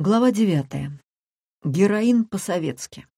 Глава девятая. Героин по-советски.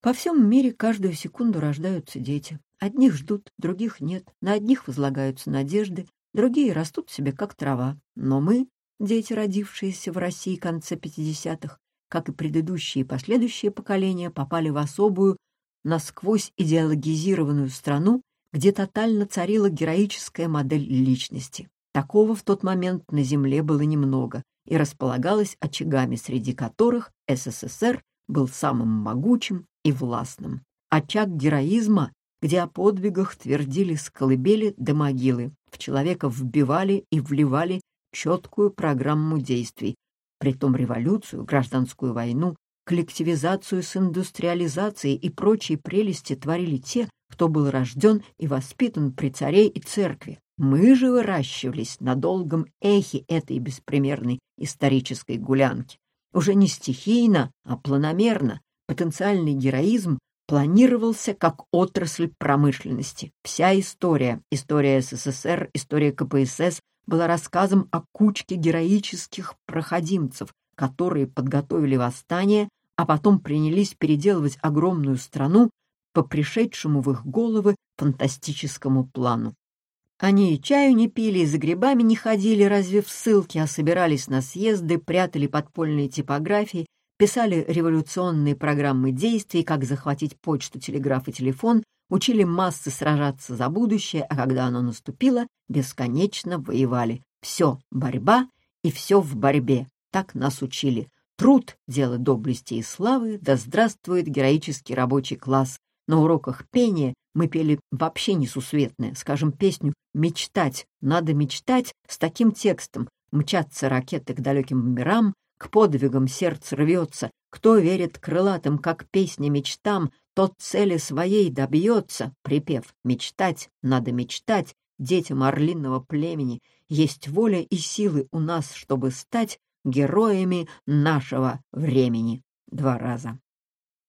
По всем мире каждую секунду рождаются дети. Одних ждут, других нет. На одних возлагаются надежды, другие растут себе как трава. Но мы, дети, родившиеся в России конце 50-х, как и предыдущие и последующие поколения, попали в особую, насквозь идеологизированную страну, где тотально царила героическая модель личности. Такого в тот момент на Земле было немного, и располагалась очагами, среди которых СССР был самым могучим и властным. Очаг героизма, где о подвигах твердили с колыбели до могилы, в человека вбивали и вливали четкую программу действий, притом революцию, гражданскую войну, коллективизацию с индустриализацией и прочие прелести творили те, кто был рожден и воспитан при царе и церкви. Мы же выращивались на долгом эхе этой беспримерной исторической гулянки. Уже не стихийно, а планомерно. Потенциальный героизм планировался как отрасль промышленности. Вся история, история СССР, история КПСС была рассказом о кучке героических проходимцев, которые подготовили восстание, а потом принялись переделывать огромную страну по пришедшему в их головы фантастическому плану. Они и чаю не пили, и за грибами не ходили, разве в ссылки, а собирались на съезды, прятали подпольные типографии, писали революционные программы действий, как захватить почту, телеграф и телефон, учили массы сражаться за будущее, а когда оно наступило, бесконечно воевали. Все — борьба, и все в борьбе. Так нас учили. Труд — дело доблести и славы, да здравствует героический рабочий класс. На уроках пения мы пели вообще несусветное, скажем, песню «Мечтать». Надо мечтать с таким текстом. Мчатся ракеты к далеким мирам, к подвигам сердце рвется. Кто верит крылатым, как песня мечтам, тот цели своей добьется. Припев «Мечтать, надо мечтать» детям орлиного племени. Есть воля и силы у нас, чтобы стать героями нашего времени. Два раза.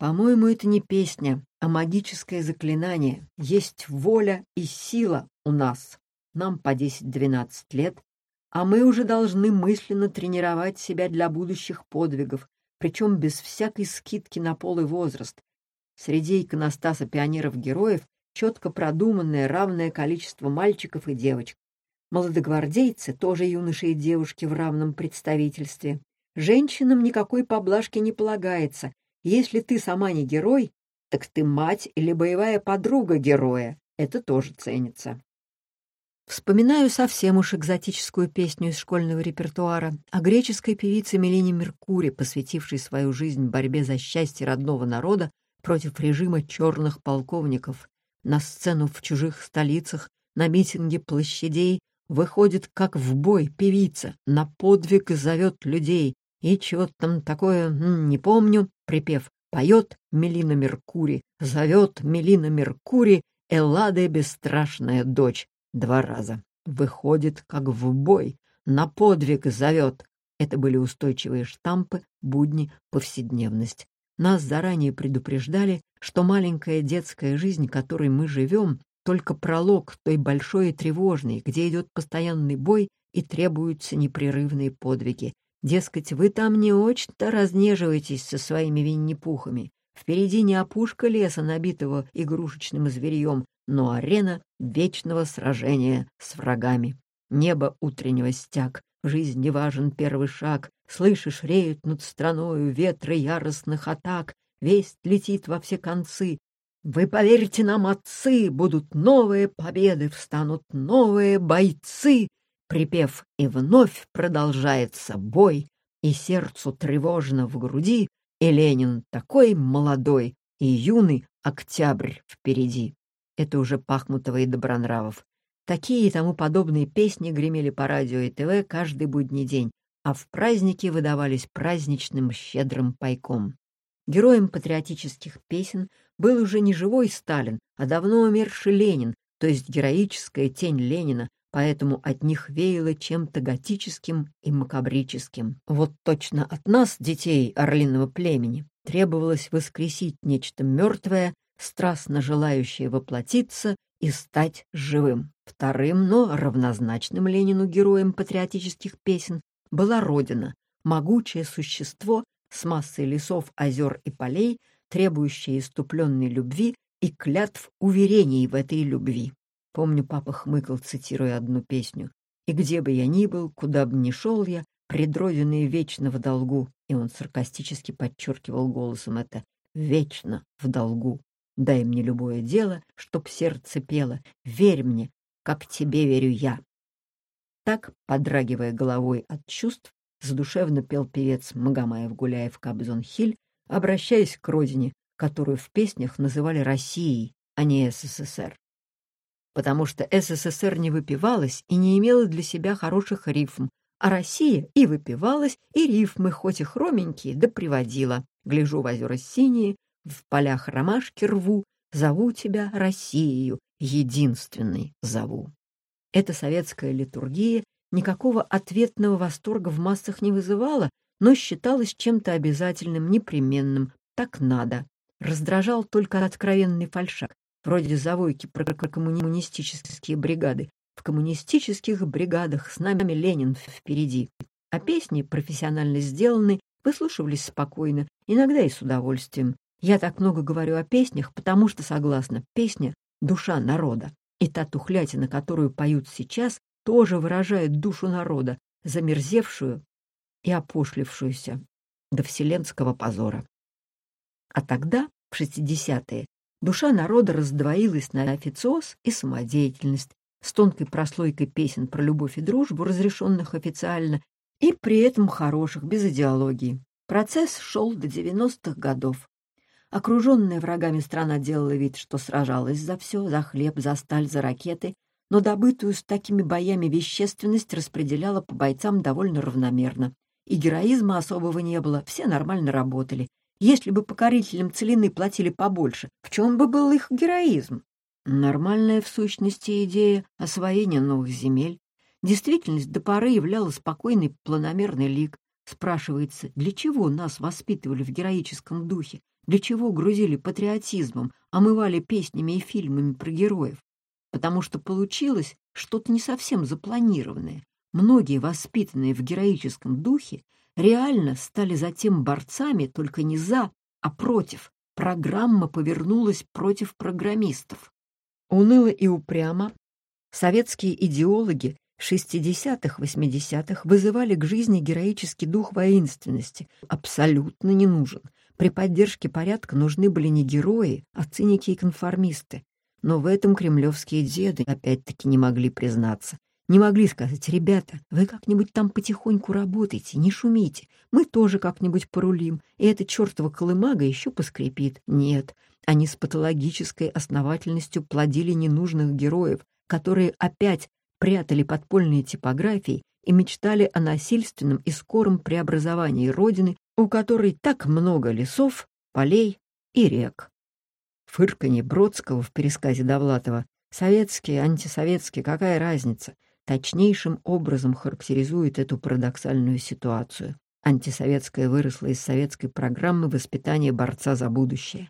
По-моему, это не песня, а магическое заклинание. Есть воля и сила у нас. Нам по 10-12 лет, а мы уже должны мысленно тренировать себя для будущих подвигов, причем без всякой скидки на пол и возраст. Среди иконостаса пионеров-героев четко продуманное равное количество мальчиков и девочек. Молодогвардейцы, тоже юноши и девушки в равном представительстве. Женщинам никакой поблажки не полагается, если ты сама не герой, так ты мать или боевая подруга героя. Это тоже ценится. Вспоминаю совсем уж экзотическую песню из школьного репертуара о греческой певице Мелине Меркури, посвятившей свою жизнь борьбе за счастье родного народа против режима черных полковников. На сцену в чужих столицах, на митинги площадей выходит, как в бой, певица, на подвиг зовет людей. И чего там такое, не помню, припев «Поет Мелина Меркури, зовет Мелина Меркури, Эллады бесстрашная дочь» два раза. Выходит, как в бой, на подвиг зовет. Это были устойчивые штампы, будни, повседневность. Нас заранее предупреждали, что маленькая детская жизнь, которой мы живем, только пролог той большой и тревожной, где идет постоянный бой и требуются непрерывные подвиги. Дескать, вы там не очень-то разнеживаетесь со своими винни-пухами. Впереди не опушка леса, набитого игрушечным зверьем, но арена вечного сражения с врагами. Небо утреннего стяг, в жизни важен первый шаг. Слышишь, реют над страною ветры яростных атак, Весть летит во все концы. Вы поверьте нам, отцы, будут новые победы, встанут новые бойцы. Припев и вновь продолжается бой, и сердцу тревожно в груди, и Ленин такой молодой, и юный октябрь впереди. Это уже Пахмутова и Добронравов. Такие и тому подобные песни гремели по радио и ТВ каждый будний день, а в праздники выдавались праздничным щедрым пайком. Героем патриотических песен был уже не живой Сталин, а давно умерший Ленин, то есть героическая тень Ленина, поэтому от них веяло чем-то готическим и макабрическим. Вот точно от нас, детей орлиного племени, требовалось воскресить нечто мертвое, страстно желающее воплотиться и стать живым. Вторым, но равнозначным Ленину героем патриотических песен была Родина, могучее существо с массой лесов, озер и полей, требующее иступленной любви и клятв уверений в этой любви. Помню, папа хмыкал, цитируя одну песню. «И где бы я ни был, куда бы ни шел я, предроденный вечно в долгу». И он саркастически подчеркивал голосом это «вечно в долгу». Дай мне любое дело, чтоб сердце пело. Верь мне, как тебе верю я. Так, подрагивая головой от чувств, задушевно пел певец Магомаев-Гуляев Кобзон-Хиль, обращаясь к родине, которую в песнях называли Россией, а не СССР. Потому что СССР не выпивалась и не имела для себя хороших рифм, а Россия и выпивалась, и рифмы, хоть и хроменькие, да приводила. Гляжу в озера синие, в полях ромашки рву, зову тебя Россией, единственной зову. Эта советская литургия никакого ответного восторга в массах не вызывала, но считалась чем-то обязательным, непременным, так надо. Раздражал только откровенный фальшак, вроде завойки про коммунистические бригады. В коммунистических бригадах с нами Ленин впереди. А песни, профессионально сделанные, выслушивались спокойно, иногда и с удовольствием. Я так много говорю о песнях, потому что согласна, песня — душа народа. И та тухлятина, которую поют сейчас, тоже выражает душу народа, замерзевшую и опошлившуюся до вселенского позора. А тогда, в 60-е, душа народа раздвоилась на официоз и самодеятельность, с тонкой прослойкой песен про любовь и дружбу, разрешенных официально, и при этом хороших, без идеологии. Процесс шел до 90-х годов. Окруженная врагами страна делала вид, что сражалась за все, за хлеб, за сталь, за ракеты, но добытую с такими боями вещественность распределяла по бойцам довольно равномерно. И героизма особого не было, все нормально работали. Если бы покорителям целины платили побольше, в чем бы был их героизм? Нормальная в сущности идея освоения новых земель. Действительность до поры являла спокойный планомерный лик. Спрашивается, для чего нас воспитывали в героическом духе? Для чего грузили патриотизмом, омывали песнями и фильмами про героев? Потому что получилось что-то не совсем запланированное. Многие, воспитанные в героическом духе, реально стали затем борцами только не за, а против. Программа повернулась против программистов. Уныло и упрямо советские идеологи 60-х-80-х вызывали к жизни героический дух воинственности. Абсолютно не нужен. При поддержке порядка нужны были не герои, а циники и конформисты. Но в этом кремлевские деды опять-таки не могли признаться. Не могли сказать, ребята, вы как-нибудь там потихоньку работайте, не шумите. Мы тоже как-нибудь порулим, и эта чертова колымага еще поскрипит. Нет, они с патологической основательностью плодили ненужных героев, которые опять прятали подпольные типографии и мечтали о насильственном и скором преобразовании Родины у которой так много лесов, полей и рек. Фырканье Бродского в пересказе Довлатова «Советские, антисоветские, какая разница?» Точнейшим образом характеризует эту парадоксальную ситуацию. Антисоветская выросла из советской программы воспитания борца за будущее.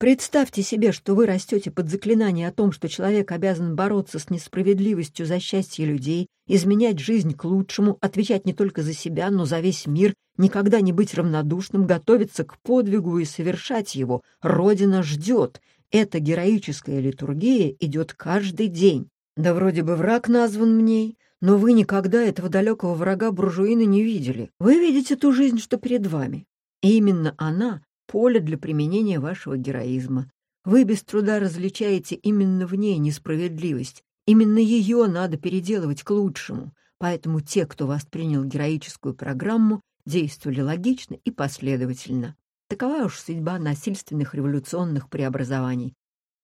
Представьте себе, что вы растете под заклинание о том, что человек обязан бороться с несправедливостью за счастье людей, изменять жизнь к лучшему, отвечать не только за себя, но за весь мир, никогда не быть равнодушным, готовиться к подвигу и совершать его. Родина ждет. Эта героическая литургия идет каждый день. Да вроде бы враг назван мне, но вы никогда этого далекого врага буржуина не видели. Вы видите ту жизнь, что перед вами. И именно она поле для применения вашего героизма. Вы без труда различаете именно в ней несправедливость. Именно ее надо переделывать к лучшему. Поэтому те, кто воспринял героическую программу, действовали логично и последовательно. Такова уж судьба насильственных революционных преобразований.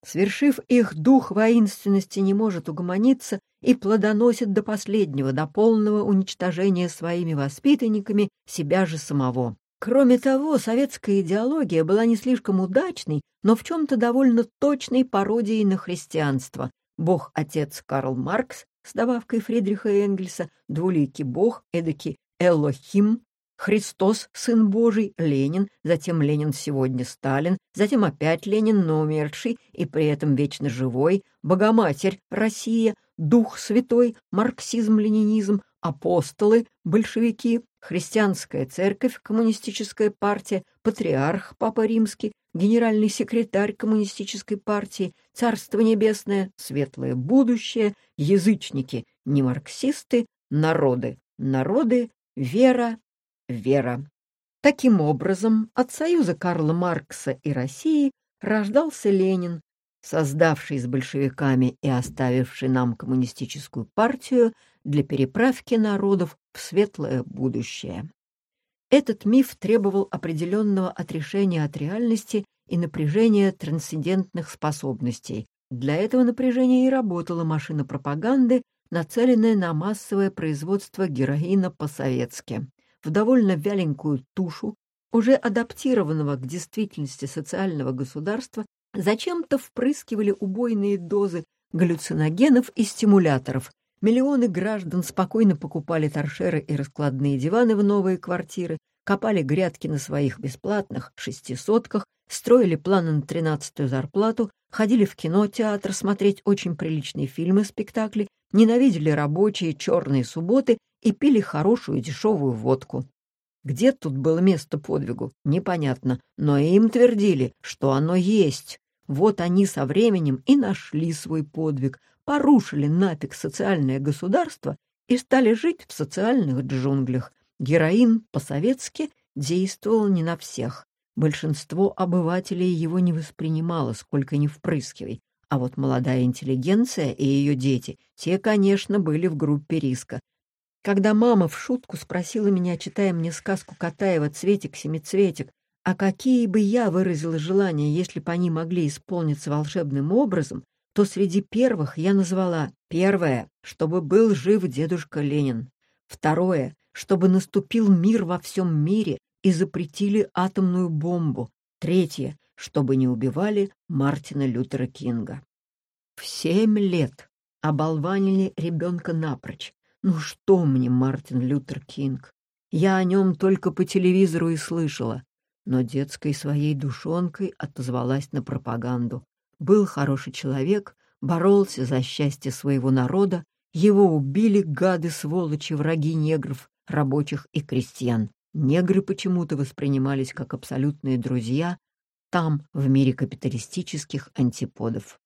Свершив их, дух воинственности не может угомониться и плодоносит до последнего, до полного уничтожения своими воспитанниками себя же самого. Кроме того, советская идеология была не слишком удачной, но в чем-то довольно точной пародией на христианство. Бог-отец Карл Маркс с добавкой Фридриха Энгельса, двуликий бог, эдакий Элохим, Христос, Сын Божий, Ленин, затем Ленин сегодня Сталин, затем опять Ленин, но умерший и при этом вечно живой, Богоматерь, Россия, Дух Святой, марксизм-ленинизм, апостолы, большевики, христианская церковь, коммунистическая партия, патриарх, папа римский, генеральный секретарь коммунистической партии, царство небесное, светлое будущее, язычники, не марксисты, народы, народы, вера, вера. Таким образом, от союза Карла Маркса и России рождался Ленин, создавший с большевиками и оставивший нам коммунистическую партию для переправки народов в светлое будущее. Этот миф требовал определенного отрешения от реальности и напряжения трансцендентных способностей. Для этого напряжения и работала машина пропаганды, нацеленная на массовое производство героина по-советски. В довольно вяленькую тушу, уже адаптированного к действительности социального государства, зачем-то впрыскивали убойные дозы галлюциногенов и стимуляторов. Миллионы граждан спокойно покупали торшеры и раскладные диваны в новые квартиры, копали грядки на своих бесплатных шестисотках, строили планы на тринадцатую зарплату, ходили в кино, театр смотреть очень приличные фильмы, спектакли, ненавидели рабочие черные субботы и пили хорошую дешевую водку. Где тут было место подвигу, непонятно, но им твердили, что оно есть. Вот они со временем и нашли свой подвиг, порушили нафиг социальное государство и стали жить в социальных джунглях. Героин по-советски действовал не на всех. Большинство обывателей его не воспринимало, сколько ни впрыскивай. А вот молодая интеллигенция и ее дети, те, конечно, были в группе риска. Когда мама в шутку спросила меня, читая мне сказку Катаева «Цветик-семицветик», а какие бы я выразила желания, если бы они могли исполниться волшебным образом, то среди первых я назвала первое, чтобы был жив дедушка Ленин, второе, чтобы наступил мир во всем мире и запретили атомную бомбу, третье, чтобы не убивали Мартина Лютера Кинга. В семь лет оболванили ребенка напрочь. Ну что мне Мартин Лютер Кинг? Я о нем только по телевизору и слышала но детской своей душонкой отозвалась на пропаганду. Был хороший человек, боролся за счастье своего народа, его убили гады-сволочи, враги негров, рабочих и крестьян. Негры почему-то воспринимались как абсолютные друзья там, в мире капиталистических антиподов.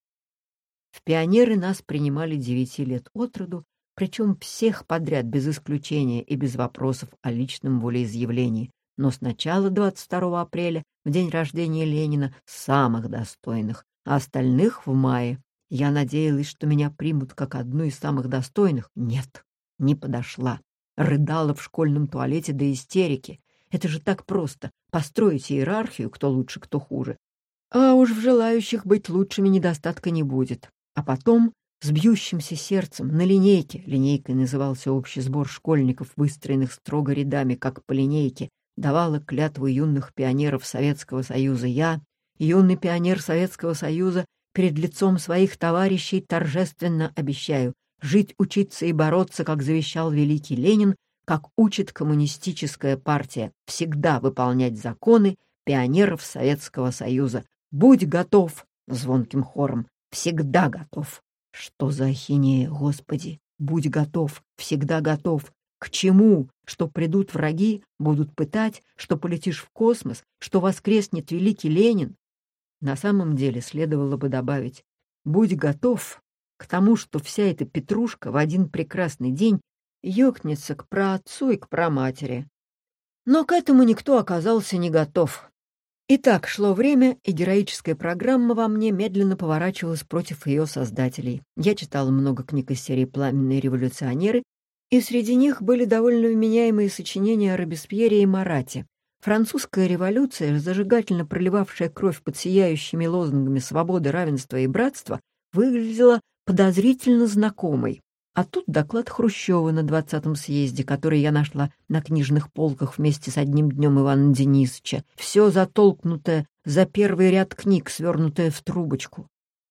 В пионеры нас принимали девяти лет от роду, причем всех подряд, без исключения и без вопросов о личном волеизъявлении, но сначала 22 апреля, в день рождения Ленина, самых достойных, а остальных в мае. Я надеялась, что меня примут как одну из самых достойных. Нет, не подошла. Рыдала в школьном туалете до истерики. Это же так просто — построить иерархию, кто лучше, кто хуже. А уж в желающих быть лучшими недостатка не будет. А потом с бьющимся сердцем на линейке, линейкой назывался общий сбор школьников, выстроенных строго рядами, как по линейке, давала клятву юных пионеров Советского Союза. Я, юный пионер Советского Союза, перед лицом своих товарищей торжественно обещаю жить, учиться и бороться, как завещал великий Ленин, как учит коммунистическая партия, всегда выполнять законы пионеров Советского Союза. Будь готов, звонким хором, всегда готов. Что за ахинея, Господи? Будь готов, всегда готов. К чему? Что придут враги, будут пытать, что полетишь в космос, что воскреснет великий Ленин? На самом деле следовало бы добавить, будь готов к тому, что вся эта петрушка в один прекрасный день ёкнется к праотцу и к праматери. Но к этому никто оказался не готов. И так шло время, и героическая программа во мне медленно поворачивалась против ее создателей. Я читала много книг из серии «Пламенные революционеры» И среди них были довольно вменяемые сочинения о Робеспьере и Марате. Французская революция, зажигательно проливавшая кровь под сияющими лозунгами свободы, равенства и братства, выглядела подозрительно знакомой. А тут доклад Хрущева на двадцатом съезде, который я нашла на книжных полках вместе с одним днем Ивана Денисовича. Все затолкнутое за первый ряд книг, свернутое в трубочку.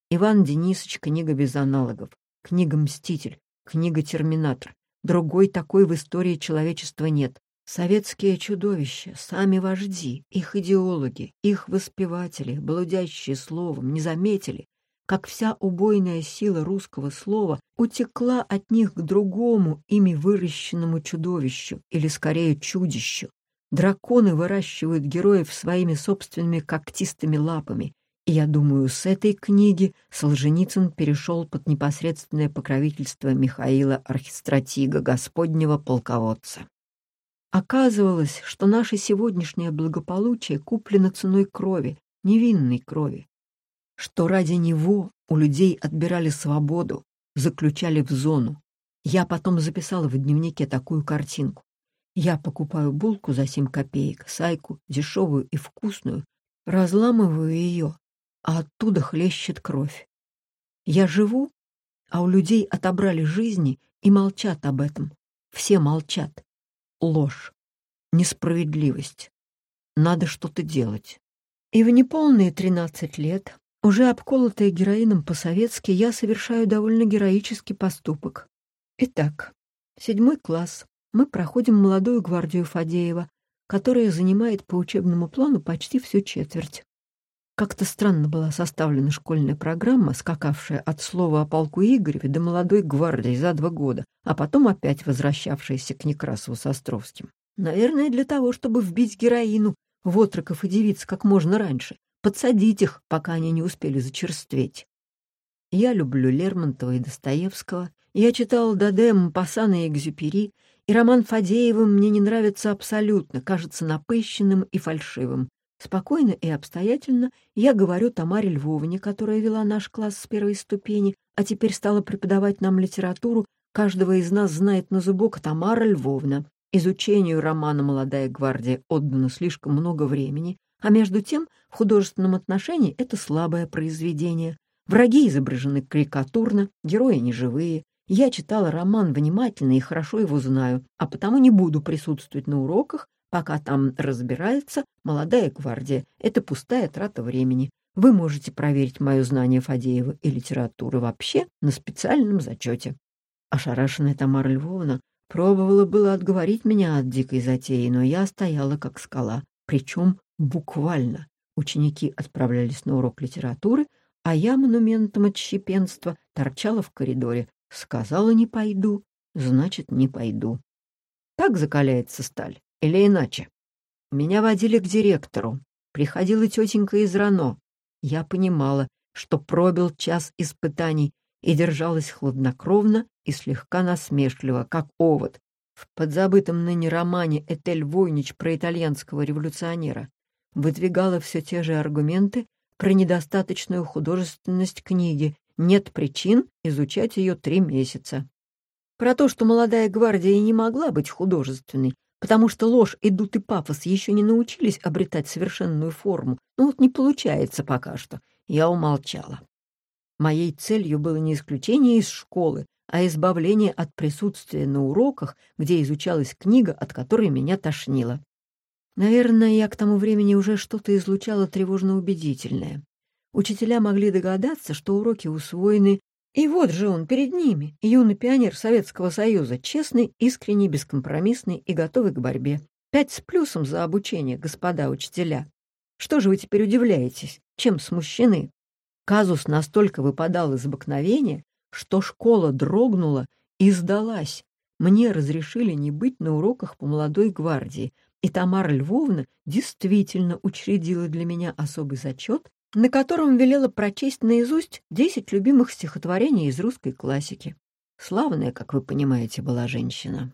Иван Денисович — книга без аналогов, книга «Мститель», книга «Терминатор», Другой такой в истории человечества нет. Советские чудовища, сами вожди, их идеологи, их воспеватели, блудящие словом, не заметили, как вся убойная сила русского слова утекла от них к другому, ими выращенному чудовищу, или скорее чудищу. Драконы выращивают героев своими собственными когтистыми лапами, и я думаю, с этой книги Солженицын перешел под непосредственное покровительство Михаила Архистратига, господнего полководца. Оказывалось, что наше сегодняшнее благополучие куплено ценой крови, невинной крови что ради него у людей отбирали свободу, заключали в зону. Я потом записала в дневнике такую картинку. Я покупаю булку за семь копеек, сайку, дешевую и вкусную, разламываю ее, а оттуда хлещет кровь. Я живу, а у людей отобрали жизни и молчат об этом. Все молчат. Ложь, несправедливость. Надо что-то делать. И в неполные тринадцать лет уже обколотая героином по-советски, я совершаю довольно героический поступок. Итак, седьмой класс. Мы проходим молодую гвардию Фадеева, которая занимает по учебному плану почти всю четверть. Как-то странно была составлена школьная программа, скакавшая от слова о полку Игореве до молодой гвардии за два года, а потом опять возвращавшаяся к Некрасову с Островским. Наверное, для того, чтобы вбить героину в отроков и девиц как можно раньше, подсадить их, пока они не успели зачерстветь. Я люблю Лермонтова и Достоевского, я читал Даде, Мпассана и Экзюпери, и роман Фадеева мне не нравится абсолютно, кажется напыщенным и фальшивым. Спокойно и обстоятельно я говорю Тамаре Львовне, которая вела наш класс с первой ступени, а теперь стала преподавать нам литературу, каждого из нас знает на зубок Тамара Львовна. Изучению романа «Молодая гвардия» отдано слишком много времени, а между тем, в художественном отношении это слабое произведение. Враги изображены карикатурно, герои неживые. Я читала роман внимательно и хорошо его знаю, а потому не буду присутствовать на уроках, пока там разбирается молодая гвардия. Это пустая трата времени. Вы можете проверить мое знание Фадеева и литературы вообще на специальном зачете. Ошарашенная Тамара Львовна пробовала было отговорить меня от дикой затеи, но я стояла как скала, причем Буквально. Ученики отправлялись на урок литературы, а я монументом отщепенства торчала в коридоре. Сказала «не пойду», значит, не пойду. Так закаляется сталь, или иначе. Меня водили к директору. Приходила тетенька из РАНО. Я понимала, что пробил час испытаний и держалась хладнокровно и слегка насмешливо, как овод, в подзабытом ныне романе Этель Войнич про итальянского революционера выдвигала все те же аргументы про недостаточную художественность книги, нет причин изучать ее три месяца. Про то, что молодая гвардия не могла быть художественной, потому что ложь, идут и пафос еще не научились обретать совершенную форму, ну вот не получается пока что, я умолчала. Моей целью было не исключение из школы, а избавление от присутствия на уроках, где изучалась книга, от которой меня тошнило. Наверное, я к тому времени уже что-то излучала тревожно-убедительное. Учителя могли догадаться, что уроки усвоены, и вот же он перед ними, юный пионер Советского Союза, честный, искренний, бескомпромиссный и готовый к борьбе. Пять с плюсом за обучение, господа учителя. Что же вы теперь удивляетесь? Чем смущены? Казус настолько выпадал из обыкновения, что школа дрогнула и сдалась. Мне разрешили не быть на уроках по молодой гвардии, и Тамара Львовна действительно учредила для меня особый зачет, на котором велела прочесть наизусть десять любимых стихотворений из русской классики. Славная, как вы понимаете, была женщина.